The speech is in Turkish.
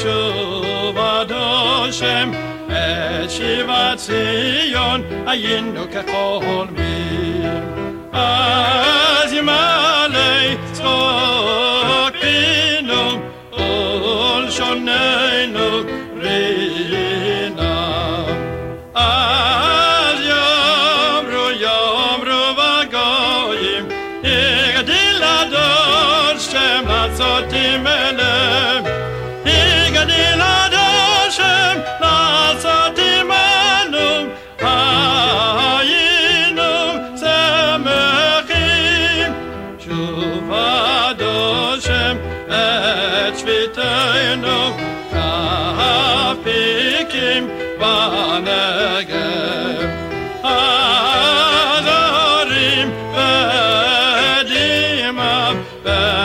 shuva doshem et shiva tzion ayinu kechol mir. Ah, cvitenu, ca picim vanegem. Adorim, vedim, vedim.